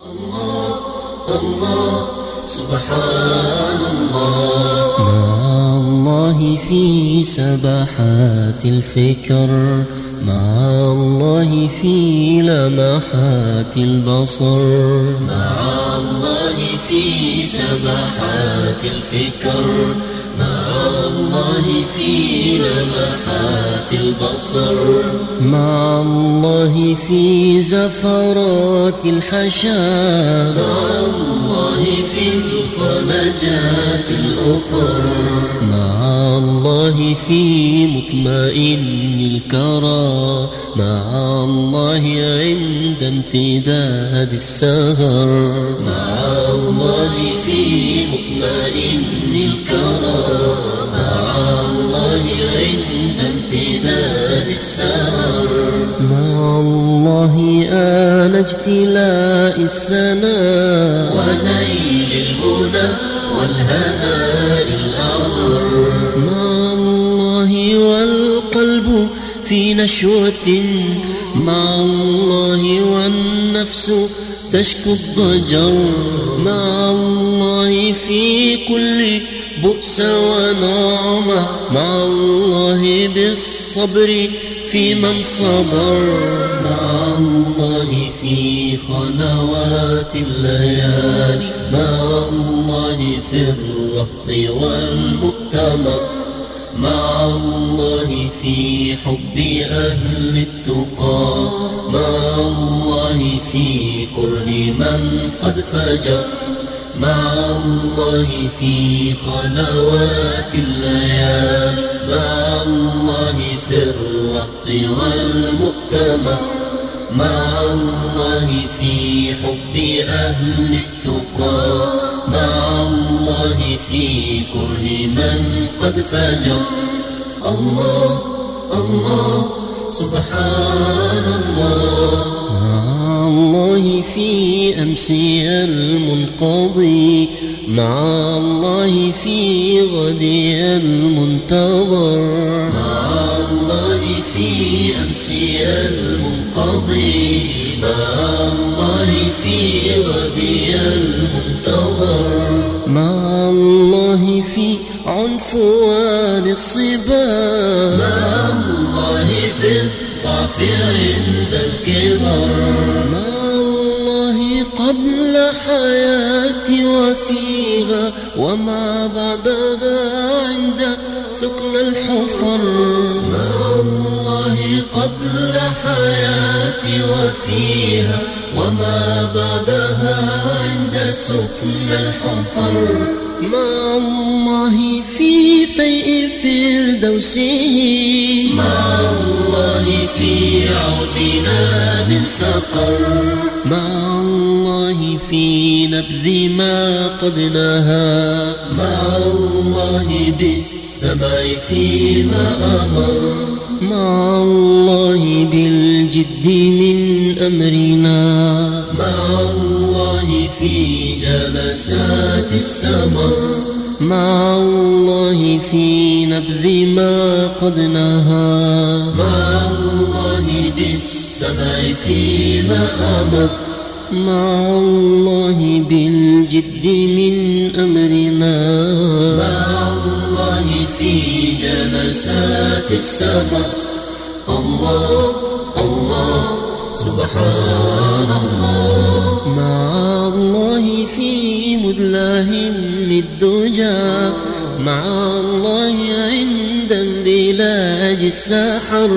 الله الله سبحان الله مع الله في سبحات الفكر. مع الله في لمحات البصر. مع الله في سبحات الفكر مع الله في لمحات البصر. مع الله في زفرات الحشا مع الله في الخلجات الأخر. مع الله في مطمئن الكرى. مع الله عند امتداد السهر. مع الله في مطمئن الكرى. مع الله عند امتداد السهر. مع الله آن اجتلاء السناء والقلب في نشوة مع الله والنفس تشكو الضجر مع الله في كل بؤس ونعمة مع الله بالصبر في من صبر مع الله في خلوات الليالي مع الله في الربط والمؤتمر مع الله في حب أهل التقى مع الله في كره من قد فجر مع الله في خلوات الليالي مع الله في الربط والمؤتمر. مع الله في حب أهل التقى. مع الله في كره من قد فجر الله الله سبحان الله. مع الله في أمسي المنقضي. مع الله في غدي المنتظر. مع الله في أمسي المنقضي. مع الله في غدي المنتظر مع الله في عنفوان الصبا مع الله في الضعف عند الكبر. مع الله قبل حياتي وفيها وما بعدها عند سكن الحفر. مع الله قبل حياتي وفيها وما بعدها عند سكن الحفر. مع الله في فيء فردوسه. مع الله في عودنا من سقر. مع الله في نبذ ما قد نهى. مع الله بالسمع فيما أمر. مع الله بالجد من أمرنا مع الله في جلسات السمر مع الله في نبذ ما قد نهى مع الله بالسمع فيما أمر مع الله بالجد من أمرنا جلسات السمر الله الله سبحان الله. مع الله في مدلاه الدجى. مع الله عند اندلاج السحر.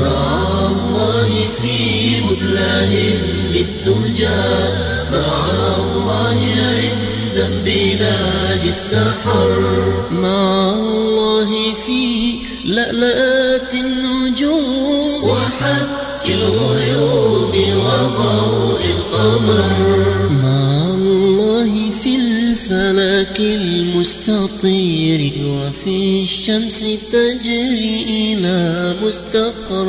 مع الله في مدلاه الدجى. اندلاج السحر مع الله في لألات النجوم وحك الغيوم وضوء القمر. في الفلك المستطير وفي الشمس تجري إلى مستقر.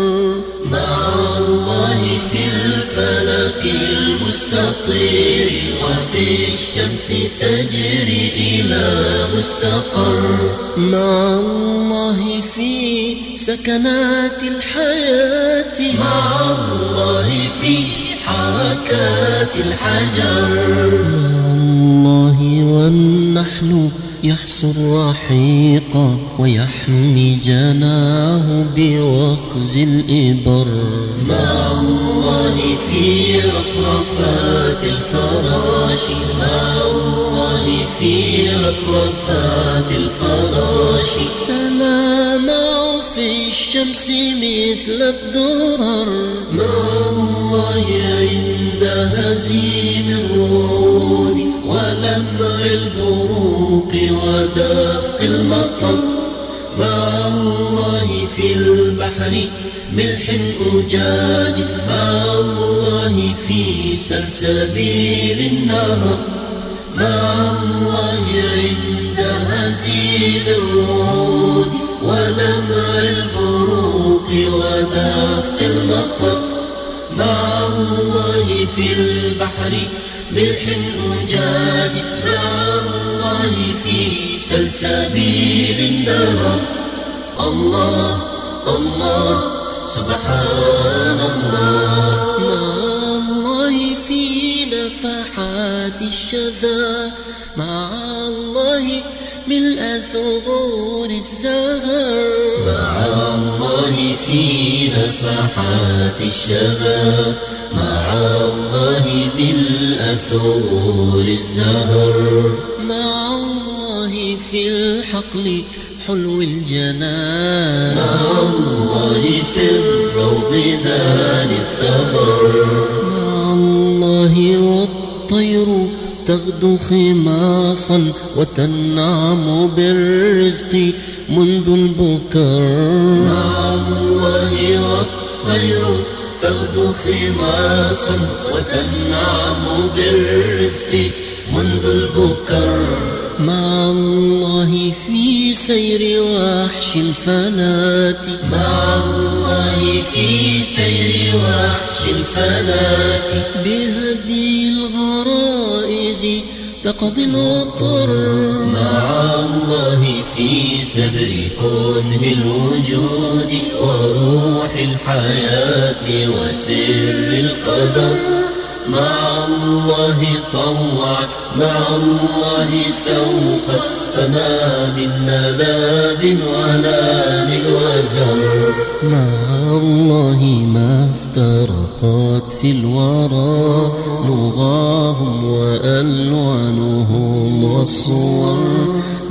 مع الله في الفلك المستطير وفي الشمس تجري إلى مستقر. مع الله في سكنات الحياة. مع الله في حركات الحجر. الله والنحل يحسو الرحيق ويحمي جناه بوخز الإبر. مع الله في رفرفات الفراش مع الله في رفرفات الفراش. تلامع في الشمس مثل الدرر. مع الله عند هزيم ودفق المطر. مع الله في البحر ملح أجاج. مع الله في سلسبيل النهر. مع الله عند هزيم الرعود ولمع البروق ودفق المطر. مع الله في البحر ملح أجاج. مع في سلسبيل النهر الله الله سبحان الله. مع الله في نفحات الشذا. مع الله ملء ثغور الزهر مع الله في نفحات الشذا. مع الله بالأثور الزهر. مع الله في الحقل حلو الجنان. مع الله في الروض دان الثمر. مع الله والطير تغدو خماصا وتنعم بالرزق منذ البكر. مع الله والطير تغدو خماصا وتنعم بالرزق منذ البكر. مع الله في سير وحش الفلات مع الله في سير وحش الفلات بهدي الغرائز تقضي الوطر مع الله في سبر كنه الوجود وروح الحياة وسر القدر. مع الله طوع مع الله سوف فما من نباب ولا من وزر مع الله ما افترقت في الورى. لغاهم وألوانهم والصور.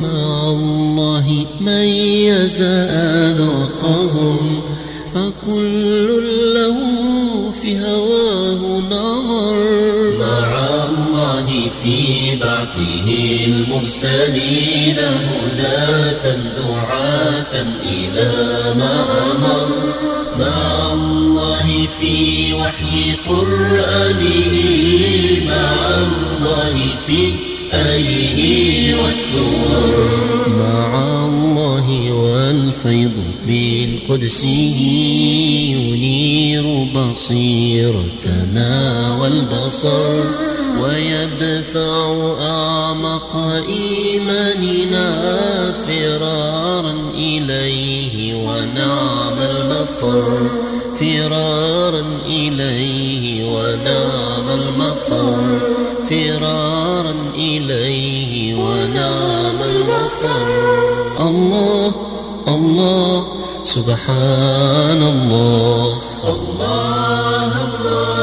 مع الله ميز أذوقهم فكل له في هواه نظر. مع الله في بعثه المرسلين هداة دعاة إلى ما أمر. مع الله في وحي قرآنه مع الله في آيه والسور مع الله والفيض من ينير بصيرتنا والبصر ويدفع أعمق إيماننا فرارا إليه ونعم المفر فرارا إليه ونعم المفر فرارا إليه ونعم المفر الله الله سبحان الله الله.